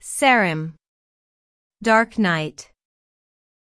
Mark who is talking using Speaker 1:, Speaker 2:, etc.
Speaker 1: Sarim. Dark night.